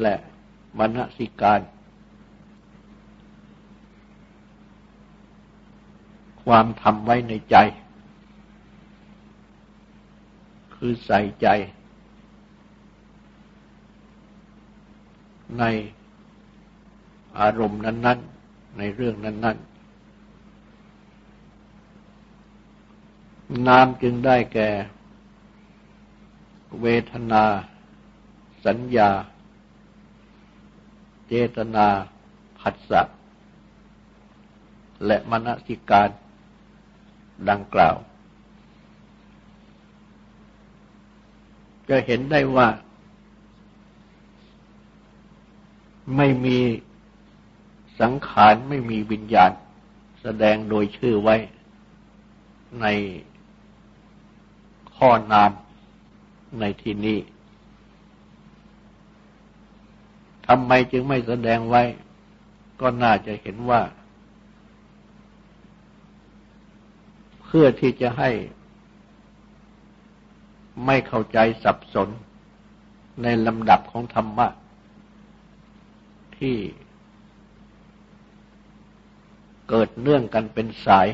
และมณสิการ ความทำไว้ในใจ คือใส่ใจ ในอารมณ์นั้น ๆ ในเรื่องนั้น ๆนามจึงได้แก่ เวทนา สัญญา เจตนาผัสสะและมณสิการดังกล่าว จะเห็นได้ว่า ไม่มีสังขารไม่มีวิญญาณ แสดงโดยชื่อไว้ในข้อนามในที่นี้ ทำไมจึงไม่แสดงไว้ ก็น่าจะเห็นว่า เพื่อที่จะให้ไม่เข้าใจสับสนในลำดับของธรรมะ ที่เกิดเนื่องกันเป็นสาย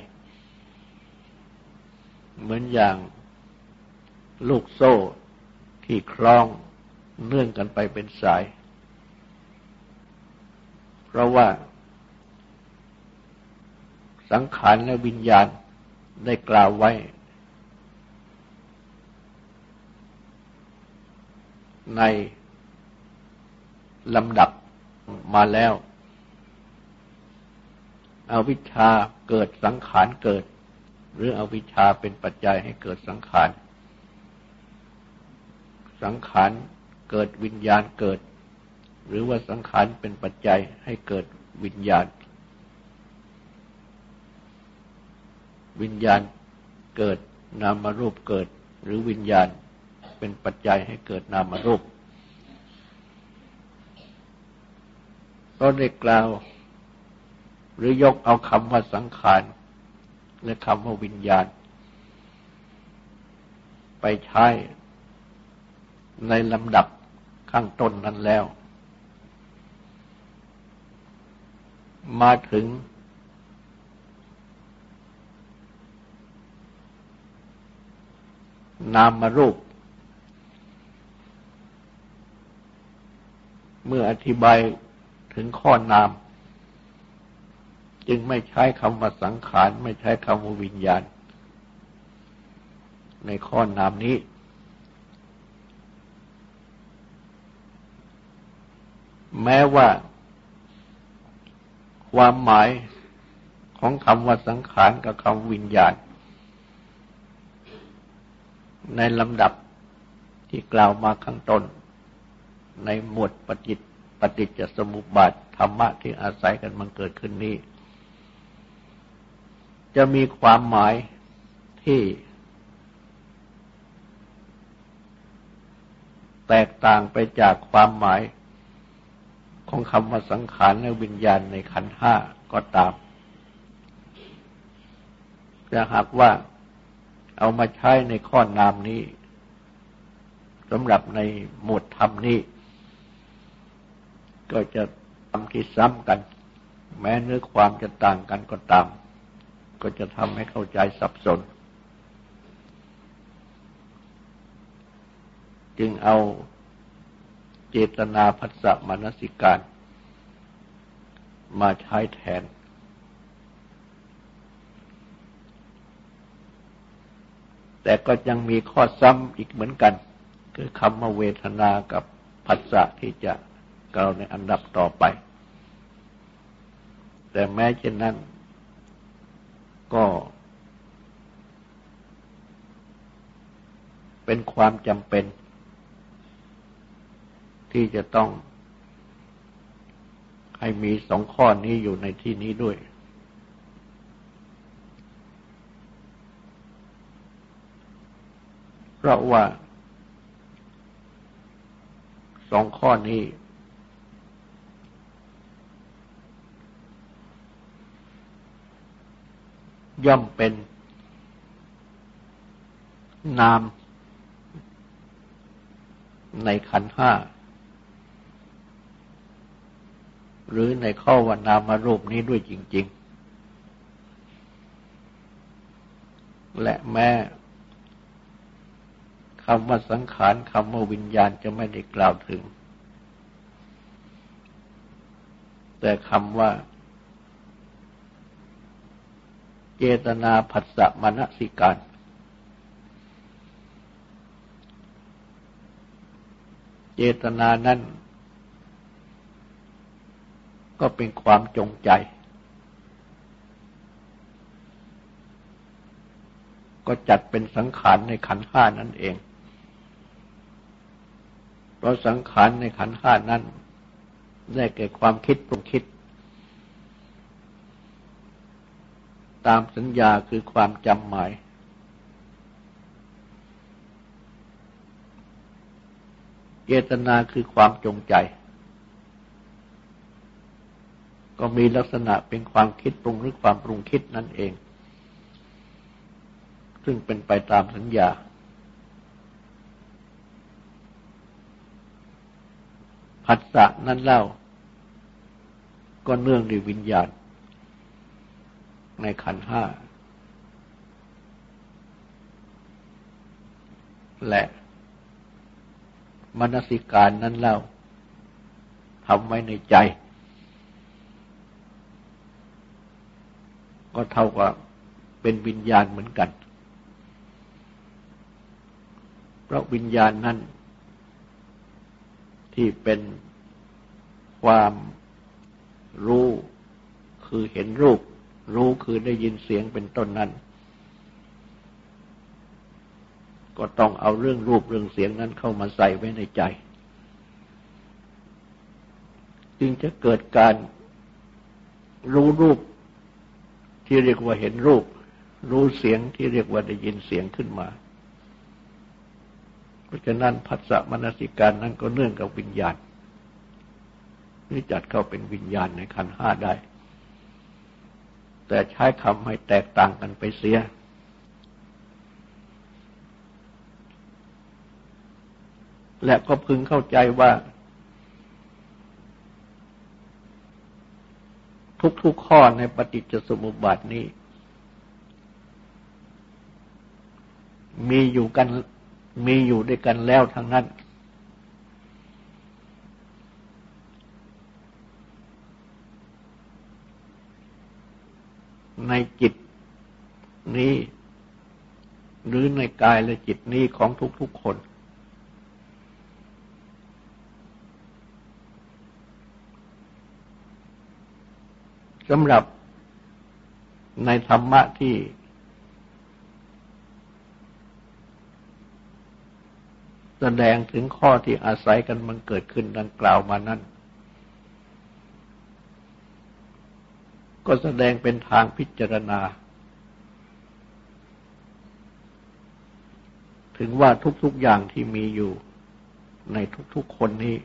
เหมือนอย่างลูกโซ่ที่คล้องเนื่องกันไปเป็นสาย เพราะว่า สังขารและวิญญาณได้กล่าวไว้ ในลำดับมาแล้วอวิชชาเกิดสังขารเกิด หรืออวิชชาเป็นปัจจัยให้เกิดสังขาร สังขารเกิดวิญญาณเกิด หรือว่าสังขารเป็นปัจจัยให้เกิดวิญญาณ วิญญาณเกิดนามรูปเกิด หรือวิญญาณเป็นปัจจัยให้เกิดนามรูปก็ได้กล่าว หรือยกเอาคำว่าสังขารและคำว่าวิญญาณ ไปใช้ในลำดับข้างต้นนั้นแล้ว มาถึง นามรูป เมื่ออธิบายถึงข้อนาม จึงไม่ใช้คำว่าสังขาร ไม่ใช้คำว่าวิญญาณ ในข้อนามนี้แม้ว่า ความหมายของคำว่าสังขารกับคำวิญญาณ ในลำดับที่กล่าวมาข้างต้น ในหมวดปฏิจปฏิจจสมุปบาทธรรมะที่อาศัยกันมันเกิดขึ้นนี้ จะมีความหมายที่แตกต่างไปจากความหมาย ของคำว่าสังขารและวิญญาณในขันห้าก็ตามจะหากว่าเอามาใช้ในข้อนามนี้สำหรับในหมวดธรรมนี้ ก็จะทำที่ซ้ำกัน แม้เนื้อความจะต่างกันก็ตาม ก็จะทำให้เข้าใจสับสน จึงเอา เจตนาพัสสะมนสิการ มาใช้แทน แต่ก็ยังมีข้อซ้ำอีกเหมือนกัน คือคำว่าเวทนากับพัสสะที่จะกล่าวในอันดับต่อไป แต่แม้เช่นนั้น ก็เป็นความจำเป็น ที่จะต้องให้มีสองข้อนี้อยู่ในที่นี้ด้วย เพราะว่าสองข้อนี้ ย่อมเป็น นามในขันห้า หรือในข้อวนามารูปนี้ด้วยจริง ๆ และแม้คำว่าสังขารคำว่าวิญญาณจะไม่ได้กล่าวถึง แต่คำว่าเจตนาผัสสะมณสิการ เจตนานั้น ก็เป็นความจงใจ ก็จัดเป็นสังขารในขันห้านั่นเอง เพราะสังขารในขันห้านั้นได้แก่ความคิดปรุงคิด ตามสัญญาคือความจำหมาย เจตนาคือความจงใจ ก็มีลักษณะเป็นความคิดปรุงหรือความปรุงคิดนั่นเอง ซึ่งเป็นไปตามสัญญา ผัสสะนั้นเล่า ก็เนื่องด้วยวิญญาณ ในขันห้า และมนสิการนั้นเล่าทำไว้ในใจ ก็เท่ากับเป็นวิญญาณเหมือนกัน เพราะวิญญาณนั้นที่เป็นความรู้คือเห็นรูป รู้คือได้ยินเสียงเป็นต้นนั้น ก็ต้องเอาเรื่องรูปเรื่องเสียงนั้นเข้ามาใส่ไว้ในใจ จึงจะเกิดการรู้รูป ที่เรียกว่าเห็นรูป รู้เสียงที่เรียกว่าได้ยินเสียงขึ้นมา เพราะฉะนั้นพัสสะมนสิการนั้นก็เนื่องกับวิญญาณนี่จัดเข้าเป็นวิญญาณในขันห้าได้ แต่ใช้คำให้แตกต่างกันไปเสีย และก็พึงเข้าใจว่า ทุกๆข้อในปฏิจจสมุปบาทนี้ มีอยู่กันมีอยู่ด้วยกันแล้วทั้งนั้น ในจิตนี้ หรือในกายและจิตนี้ของทุกๆคน สำหรับในธรรมะที่ แสดงถึงข้อที่อาศัยกันมันเกิดขึ้นดังกล่าวมานั้นก็แสดงเป็นทางพิจารณา ถึงว่าทุกๆอย่างที่มีอยู่ในทุกๆคนนี้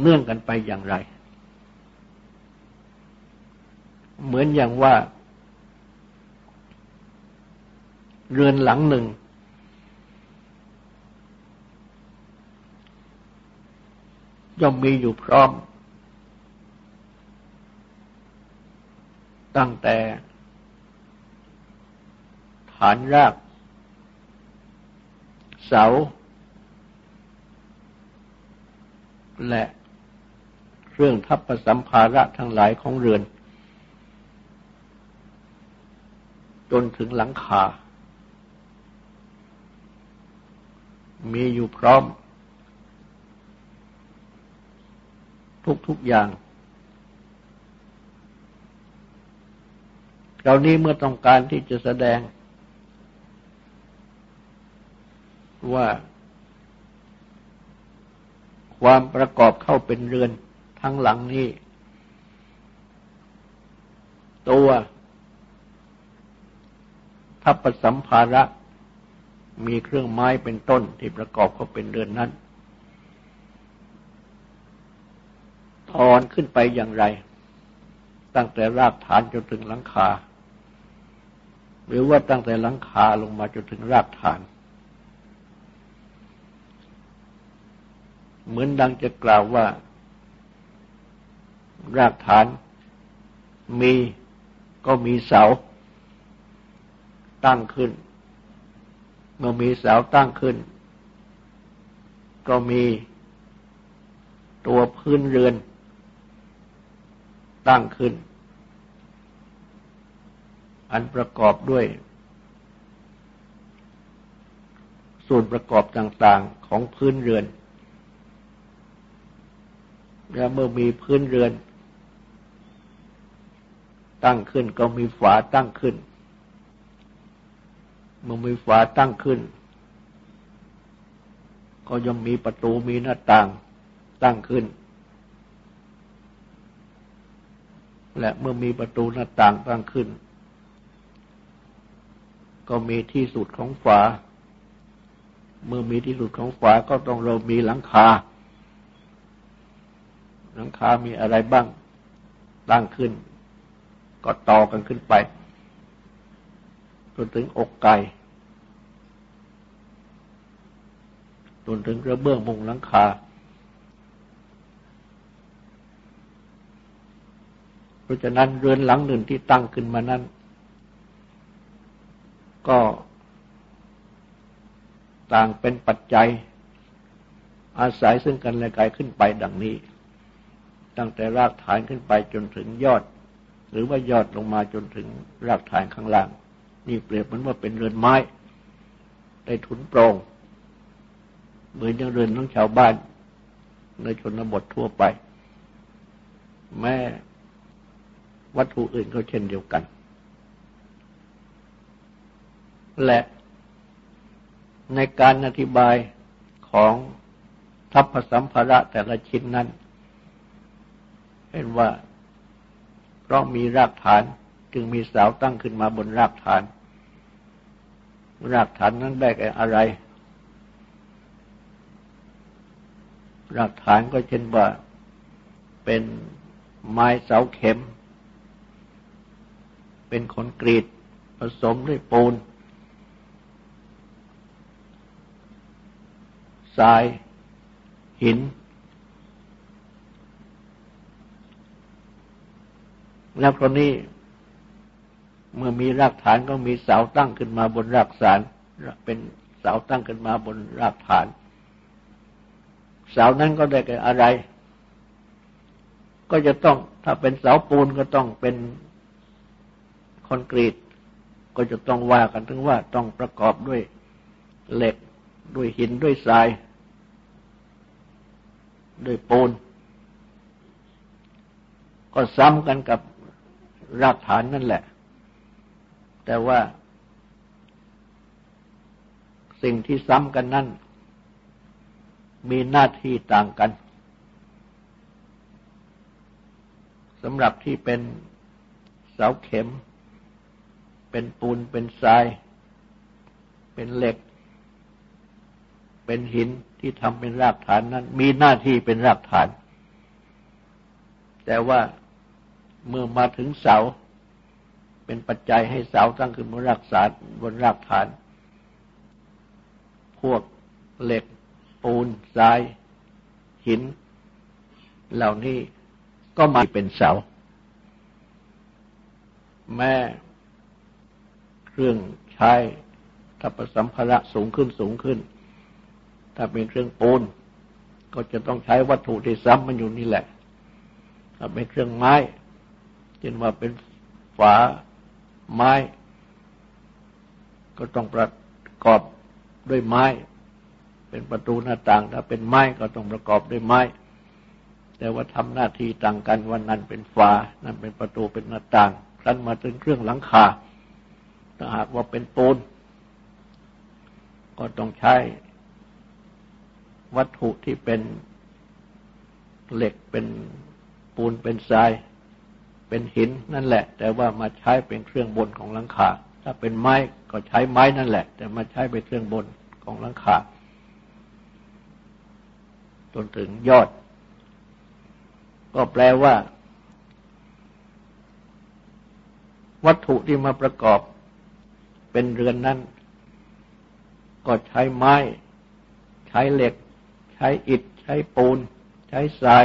เนื่องกันไปอย่างไร เหมือนอย่างว่า เรือนหลังหนึ่ง ย่อมมีอยู่พร้อม ตั้งแต่ ฐานราก เสา และเครื่องทัพประสัมภาระทั้งหลายของเรือน จนถึงหลังคา มีอยู่พร้อม ทุกๆอย่างเรานี้เมื่อต้องการที่จะแสดง ว่า ความประกอบเข้าเป็นเรือนทั้งหลังนี้ ตัว ทัพสัมภาระ มีเครื่องไม้เป็นต้นที่ประกอบเขาเป็นเรือนนั้น ทอนขึ้นไปอย่างไร ตั้งแต่รากฐานจนถึงหลังคา หรือว่าตั้งแต่หลังคาลงมาจนถึงรากฐาน เหมือนดังจะกล่าวว่า รากฐานมีก็มีเสา ตั้งขึ้น เมื่อมีเสาตั้งขึ้น ก็มีตัวพื้นเรือน ตั้งขึ้น อันประกอบด้วย ส่วนประกอบต่างๆของพื้นเรือน และเมื่อมีพื้นเรือน ตั้งขึ้นก็มีฝาตั้งขึ้น เมื่อมีฝาตั้งขึ้น ก็ย่อมมีประตูมีหน้าต่างตั้งขึ้น และเมื่อมีประตูหน้าต่างตั้งขึ้น ก็มีที่สุดของฝา เมื่อมีที่สุดของฝาก็ต้องเรามีหลังคา หลังคา มีอะไรบ้างตั้งขึ้น ก็ต่อกันขึ้นไปจนถึงอกไก่ จนถึงกระเบื้องมุงหลังคา เพราะฉะนั้นเรือนหลังหนึ่งที่ตั้งขึ้นมานั้น ก็ต่างเป็นปัจจัย อาศัยซึ่งกันและกันขึ้นไปดังนี้ ตั้งแต่รากฐานขึ้นไปจนถึงยอด หรือว่ายอดลงมาจนถึงรากฐานข้างล่าง นี่เปรียบเหมือนว่าเป็นเรือนไม้ ได้ถุนโปรง เหมือนอย่างเรือนของชาวบ้าน ในชนบททั่วไป แม้วัตถุอื่นก็เช่นเดียวกัน และในการอธิบายของทัพพสัมภาระแต่ละชิ้นนั้น เห็นว่าเพราะมีรากฐานจึงมีเสาตั้งขึ้นมาบนรากฐาน รากฐานนั้นได้แก่อะไร รากฐานก็เช่นว่าเป็นไม้เสาเข็ม เป็นคอนกรีตผสมด้วยปูนทราย หิน แล้วคราวนี้ เมื่อมีรากฐานก็มีเสาตั้งขึ้นมาบนรากฐาน เป็นเสาตั้งขึ้นมาบนรากฐาน เสานั้นก็ได้แก่อะไร ก็จะต้องถ้าเป็นเสาปูนก็ต้องเป็นคอนกรีต ก็จะต้องว่ากันถึงว่าต้องประกอบด้วยเหล็กด้วยหินด้วยทราย ด้วยปูน ก็ซ้ำกันกับรากฐานนั่นแหละ แต่ว่า สิ่งที่ซ้ำกันนั่น มีหน้าที่ต่างกันสำหรับที่เป็นเสาเข็ม เป็นปูนเป็นทราย เป็นเหล็ก เป็นหินที่ทำเป็นรากฐานนั้น มีหน้าที่เป็นรากฐาน แต่ว่าเมื่อมาถึงเสา เป็นปัจจัยให้เสาตั้งขึ้นบนรากฐานบนรากฐาน พวกเหล็ก ปูนทราย หิน เหล่านี้ก็มาเป็นเสา แม่เครื่องใช้ถ้าประสัมภาระสูงขึ้นสูงขึ้น ถ้าเป็นเครื่องปูน ก็จะต้องใช้วัตถุที่ซ้ำมันอยู่นี่แหละ ถ้าเป็นเครื่องไม้เช่นว่าเป็นฝาไม้ ก็ต้องประกอบด้วยไม้ เป็นประตูหน้าต่าง ถ้าเป็นไม้ก็ต้องประกอบด้วยไม้ แต่ว่าทำหน้าที่ต่างกันวันนั้นเป็นฝานั่นเป็นประตูเป็นหน้าต่างครั้นมาถึงเครื่องหลังคาถ้าหากว่าเป็นปูนก็ต้องใช้วัตถุที่เป็นเหล็กเป็นปูนเป็นทรายเป็นหินนั่นแหละ แต่ว่ามาใช้เป็นเครื่องบนของหลังคาถ้าเป็นไม้ก็ใช้ไม้นั่นแหละ แต่มาใช้เป็นเครื่องบนของหลังคา จนถึงยอด ก็แปลว่า วัตถุที่มาประกอบ เป็นเรือนนั้น ก็ใช้ไม้ ใช้เหล็ก ใช้อิฐ ใช้ปูน ใช้ทราย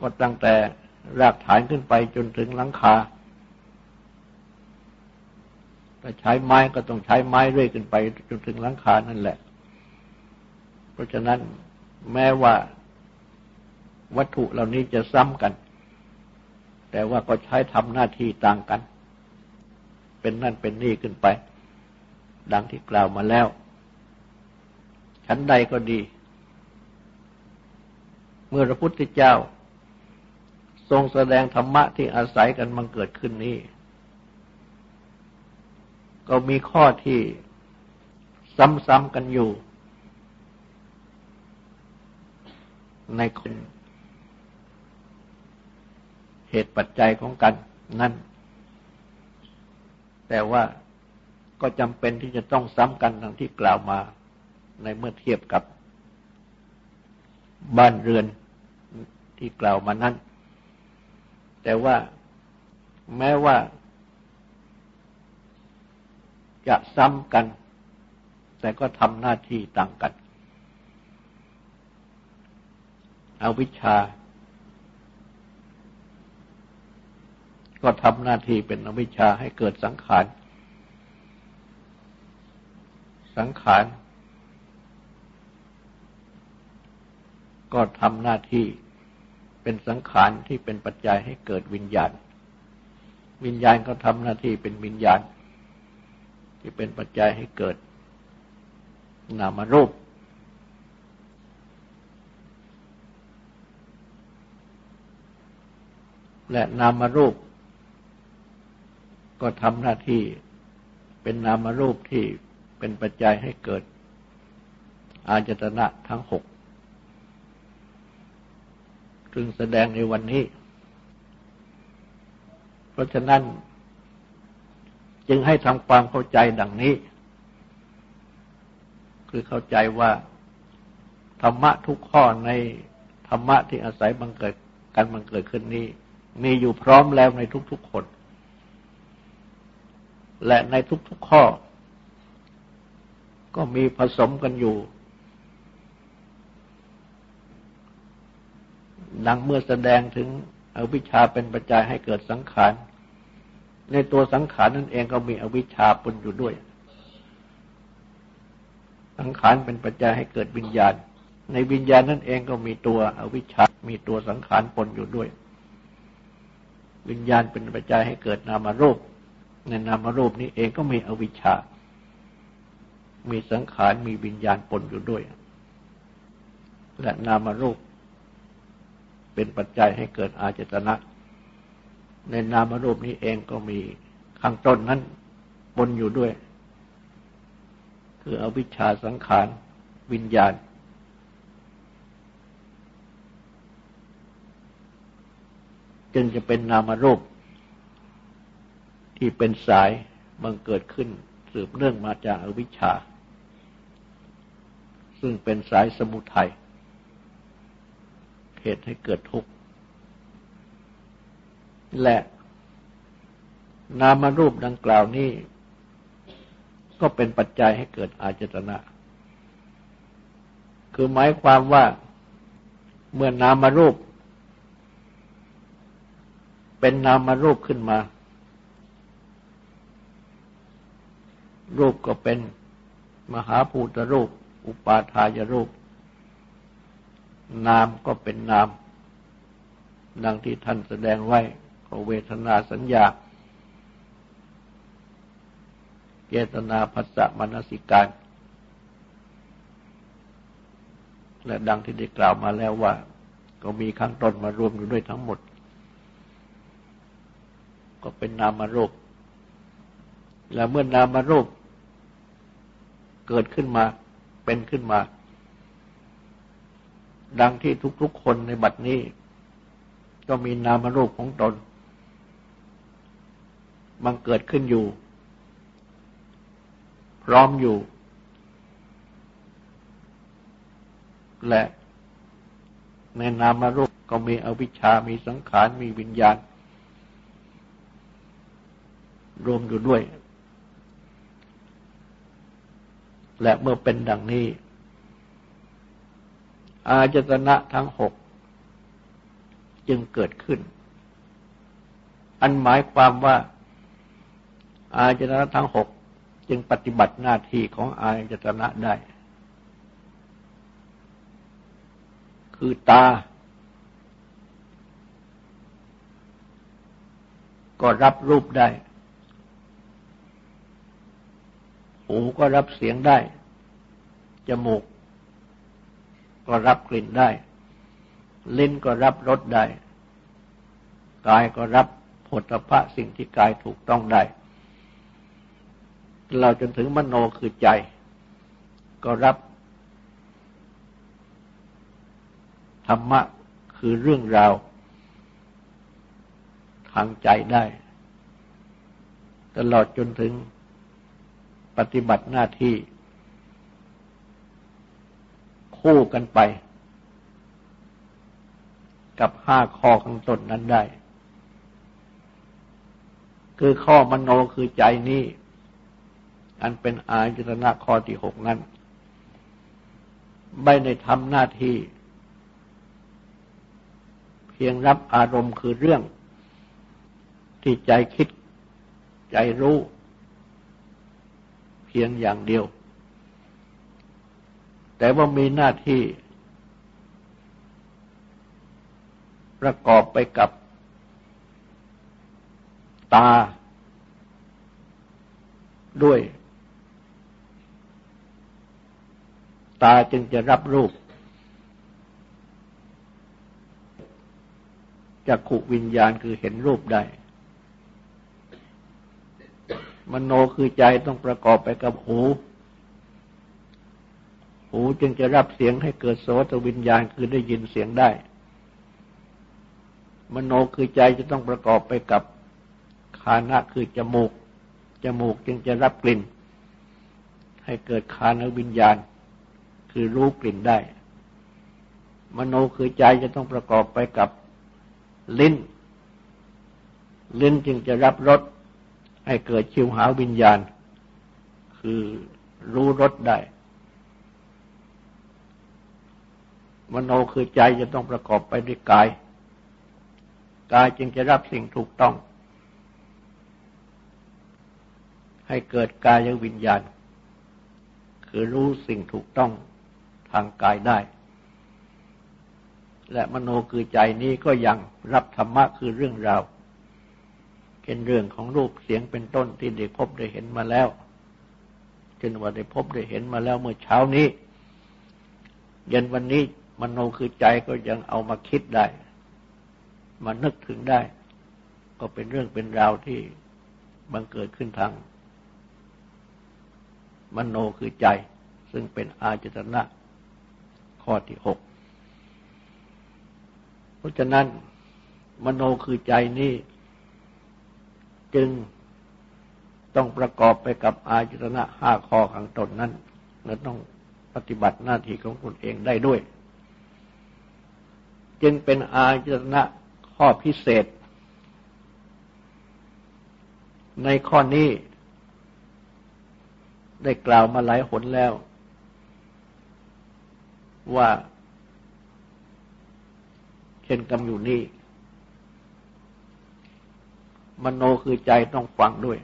ก็ตั้งแต่รากฐานขึ้นไปจนถึงหลังคาถ้าใช้ไม้ก็ต้องใช้ไม้เรื่อยขึ้นไปจนถึงหลังคานั่นแหละ เพราะฉะนั้นแม้ว่าวัตถุเหล่านี้จะซ้ำกัน แต่ว่าก็ใช้ทำหน้าที่ต่างกัน เป็นนั่นเป็นนี่ขึ้นไป ดังที่กล่าวมาแล้ว ชั้นใดก็ดี เมื่อพระพุทธเจ้า ทรงแสดงธรรมะที่อาศัยกันมันเกิดขึ้นนี้ ก็มีข้อที่ซ้ำๆกันอยู่ ในคนเหตุปัจจัยของกันนั่น แต่ว่าก็จำเป็นที่จะต้องซ้ำกันดังที่กล่าวมาในเมื่อเทียบกับบ้านเรือนที่กล่าวมานั้น แต่ว่าแม้ว่าจะซ้ำกัน แต่ก็ทำหน้าที่ต่างกัน เอวิชชา ก็ทำหน้าที่เป็นอวิชชาให้เกิดสังขาร สังขาร ก็ทำหน้าที่เป็นสังขารที่เป็นปัจจัยให้เกิดวิญญาณ วิญญาณก็ทำหน้าที่เป็นวิญญาณ ที่เป็นปัจจัยให้เกิดนามรูป และนามรูป ก็ทำหน้าที่เป็นนามรูปที่เป็นปัจจัยให้เกิด อาจตนะทั้งหกซึ่งแสดงในวันนี้ เพราะฉะนั้น จึงให้ทำความเข้าใจดังนี้ คือเข้าใจว่าธรรมะทุกข้อในธรรมะที่อาศัยบังเกิดการบังเกิดขึ้นนี้ มีอยู่พร้อมแล้วในทุกๆคน และในทุกๆข้อ ก็มีผสมกันอยู่ ดังเมื่อแสดงถึงอวิชชาเป็นปัจจัยให้เกิดสังขาร ในตัวสังขารนั่นเองก็มีอวิชชาปนอยู่ด้วย สังขารเป็นปัจจัยให้เกิดวิญญาณ ในวิญญาณนั่นเองก็มีตัวอวิชชา มีตัวสังขารปนอยู่ด้วย วิญญาณเป็นปัจจัยให้เกิดนามารูป ในนามารูปนี้เองก็มีอวิชชา มีสังขาร มีวิญญาณปนอยู่ด้วย และนามารูป เป็นปัจจัยให้เกิดอาจตนะ ในนามารูปนี้เองก็มีข้างต้นนั้นปนอยู่ด้วย คืออวิชชาสังขาร วิญญาณ จึงจะเป็นนามรูป ที่เป็นสายบังเกิดขึ้นสืบเนื่องมาจากอวิชชา ซึ่งเป็นสายสมุทัยเหตุให้เกิดทุกข์ และนามรูปดังกล่าวนี้ ก็เป็นปัจจัยให้เกิดอาจตนะ คือหมายความว่าเมื่อนามรูป เป็นนามรูปขึ้นมา รูปก็เป็นมหาภูตรูป อุปาทายรูป นามก็เป็นนาม ดังที่ท่านแสดงไว้ก็เวทนาสัญญาเจตนาภัสสะมนสิการ และดังที่ได้กล่าวมาแล้วว่า ก็มีข้างต้นมารวมอยู่ด้วยทั้งหมด ก็เป็นนามารูป และเมื่อนามารูป เกิดขึ้นมาเป็นขึ้นมา ดังที่ทุกๆคนในบัดนี้ ก็มีนามรูปของตนบังเกิดขึ้นอยู่ พร้อมอยู่ และในนามรูปก็มีอวิชชา มีสังขาร มีวิญญาณ รวมอยู่ด้วย และเมื่อเป็นดังนี้ อาจตนะทั้งหกจึงเกิดขึ้น อันหมายความว่า อาจตนะทั้งหกจึงปฏิบัติหน้าที่ของอาจตนะได้ คือตา ก็รับรูปได้ หูก็รับเสียงได้ จมูก ก็รับกลิ่นได้ ลิ้นก็รับรสได้ กายก็รับผลพระสิ่งที่กายถูกต้องได้ เราจนถึงมโนคือใจ ก็รับธรรมะคือเรื่องราว ทางใจได้ ตลอดจนถึง ปฏิบัติหน้าที่ คู่กันไป กับห้าข้อข้างต้นนั้นได้ คือข้อมโนคือใจนี้ อันเป็นอายตนะข้อที่หกนั้น ไม่ได้ทำหน้าที่ เพียงรับอารมณ์คือเรื่อง ที่ใจคิดใจรู้ พียงอย่างเดียว แต่ว่ามีหน้าที่ ประกอบไปกับ ตา ด้วย ตาจึงจะรับรูปจากขุวิญญาณคือเห็นรูปได้ มโนคือใจต้องประกอบไปกับหู หูจึงจะรับเสียงให้เกิดโสตวิญญาณคือได้ยินเสียงได้ มโนคือใจจะต้องประกอบไปกับคานะคือจมูก จมูกจึงจะรับกลิ่น ให้เกิดคานวิญญาณ คือรู้กลิ่นได้ มโนคือใจจะต้องประกอบไปกับลิ้น ลิ้นจึงจะรับรส ให้เกิดชิวหาวิญญาณ คือรู้รสได้ มโนคือใจจะต้องประกอบไปด้วยกาย กายจึงจะรับสิ่งถูกต้อง ให้เกิดกายวิญญาณ คือรู้สิ่งถูกต้องทางกายได้ และมโนคือใจนี้ก็ยังรับธรรมะคือเรื่องราว เป็นเรื่องของรูปเสียงเป็นต้นที่ได้พบได้เห็นมาแล้วเช่นว่าได้พบได้เห็นมาแล้วเมื่อเช้านี้ เย็นวันนี้มโนคือใจก็ยังเอามาคิดได้ มานึกถึงได้ ก็เป็นเรื่องเป็นราวที่บังเกิดขึ้นทาง มโนคือใจ ซึ่งเป็นอาจตนะข้อที่หกเพราะฉะนั้น มโนคือใจนี้ จึงต้องประกอบไปกับอาจตนะห้าข้อขังตนนั้นและต้องปฏิบัติหน้าที่ของตนเองได้ด้วย จึงเป็นอาจตนะข้อพิเศษ ในข้อนี้ได้กล่าวมาหลายหนแล้ว ว่า เช่นกำอยู่นี่ มโนคือใจต้องฟังด้วย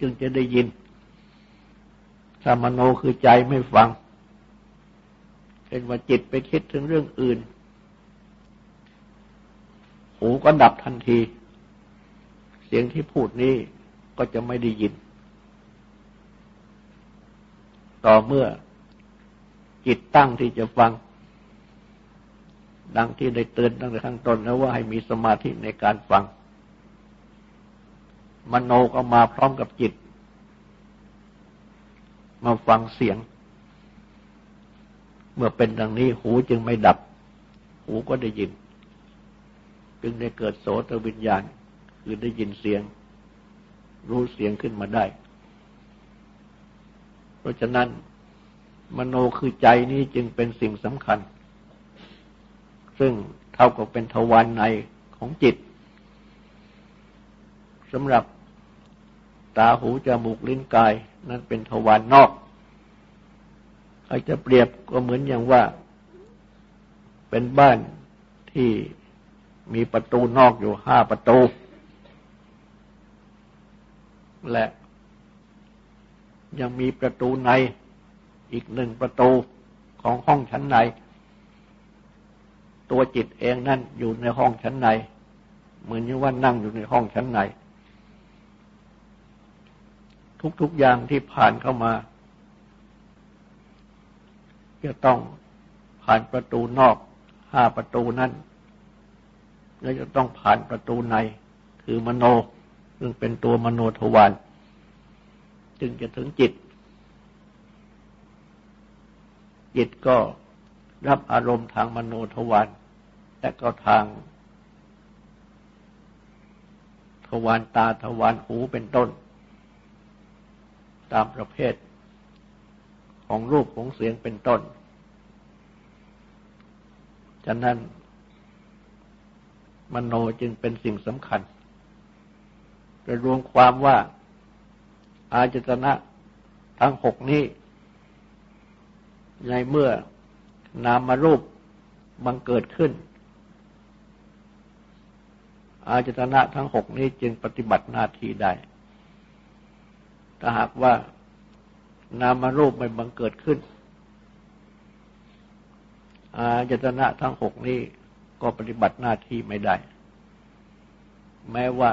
จึงจะได้ยิน ถ้ามโนคือใจไม่ฟัง เป็นว่าจิตไปคิดถึงเรื่องอื่น หูก็ดับทันที เสียงที่พูดนี้ก็จะไม่ได้ยิน ต่อเมื่อจิตตั้งที่จะฟัง ดังที่ได้เตือนตั้งแต่ข้างต้นแล้วว่าให้มีสมาธิในการฟัง มโนก็มาพร้อมกับจิต มาฟังเสียง เมื่อเป็นดังนี้หูจึงไม่ดับ หูก็ได้ยิน จึงได้เกิดโสตวิญญาณ คือได้ยินเสียง รู้เสียงขึ้นมาได้ เพราะฉะนั้น มโนคือใจนี้จึงเป็นสิ่งสำคัญ ซึ่งเท่ากับเป็นทวารในของจิต สำหรับตาหูจมูกลิ้นกายนั้นเป็นทวารนนอกใครจะเปรียบก็เหมือนอย่างว่า เป็นบ้านที่มีประตูนอกอยู่ห้าประตู และยังมีประตูในอีกหนึ่งประตูของห้องชั้นใน ตัวจิตเองนั่นอยู่ในห้องชั้นใน เหมือนอย่างว่านั่งอยู่ในห้องชั้นใน ทุก ๆอย่างที่ผ่านเข้ามา จะต้องผ่านประตูนอกห้าประตูนั้นแล้วจะต้องผ่านประตูในคือมโน ซึ่งเป็นตัวมโนทวารจึงจะถึงจิต จิตก็รับอารมณ์ทางมโนทวารและก็ทางทวารตาทวารหูเป็นต้น ตามประเภท ของรูปของเสียงเป็นต้น ฉะนั้น มโนจึงเป็นสิ่งสำคัญโดยรวมความว่า อาจตนะทั้งหกนี้ ในเมื่อนามมารูปบังเกิดขึ้น อาจตนะทั้งหกนี้จึงปฏิบัติหน้าที่ได้ ถ้าหากว่านามารูปไม่บังเกิดขึ้น อาจตนะทั้งหกนี้ก็ปฏิบัติหน้าที่ไม่ได้ แม้ว่า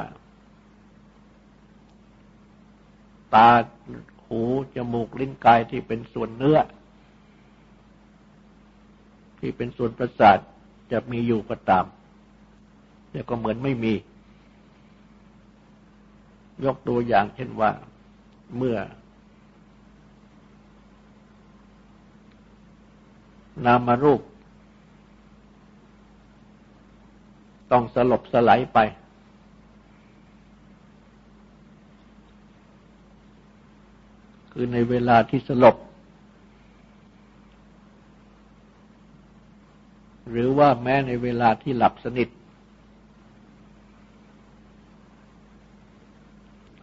ตาหูจมูกลิ้นกายที่เป็นส่วนเนื้อ ที่เป็นส่วนประสาทจะมีอยู่ก็ตาม แต่ก็เหมือนไม่มี ยกตัวอย่างเช่นว่า เมื่อนามารูป ต้องสลบสลายไป คือในเวลาที่สลบ หรือว่าแม้ในเวลาที่หลับสนิท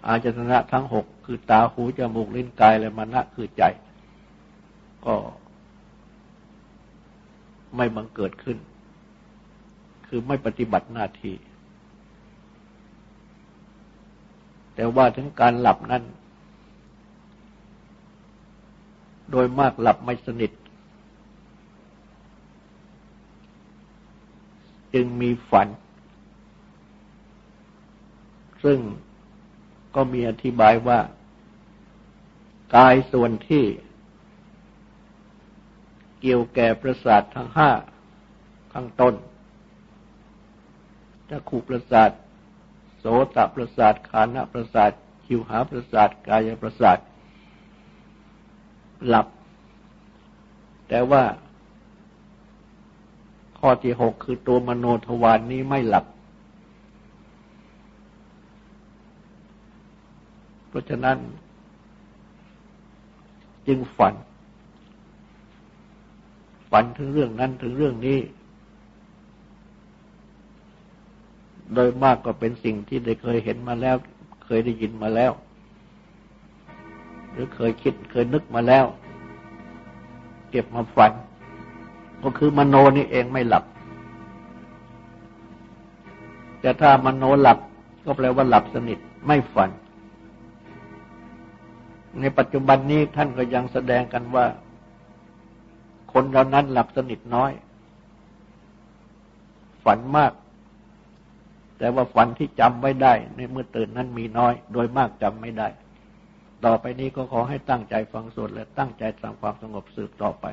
อาจตนะทั้งหกคือตาหูจมูกลิ้นกายและมณะคือใจ ก็ไม่บังเกิดขึ้น คือไม่ปฏิบัติหน้าที่ แต่ว่าถึงการหลับนั้น โดยมากหลับไม่สนิท จึงมีฝัน ซึ่ง ก็มีอธิบายว่า กายส่วนที่ เกี่ยวแก่ประสาททั้งห้าข้างต้นจักขุประสาท โสตประสาทขานะประสาทคิวหาประสาทกายประสาท หลับ แต่ว่า ข้อที่หกคือตัวมโนทวารนนี้ไม่หลับ เพ ราะฉะนั้น จึงฝัน ฝันถึงเรื่องนั้นถึงเรื่องนี้ โดยมากก็เป็นสิ่งที่ได้เคยเห็นมาแล้ว เคยได้ยินมาแล้ว หรือเคยคิดเคยนึกมาแล้ว เก็บมาฝัน ก็คือมโนนี่เองไม่หลับ แต่ถ้ามโนหลับก็แปลว่าหลับสนิทไม่ฝัน ในปัจจุบันนี้ท่านก็ยังแสดงกันว่า คนเรานั้นหลับสนิทน้อย ฝันมาก แต่ว่าฝันที่จำไว้ได้ ในเมื่อตื่นนั้นมีน้อย โดยมากจำไม่ได้ ต่อไปนี้ก็ขอให้ตั้งใจฟังสวดและตั้งใจทำความสงบสืบต่อไป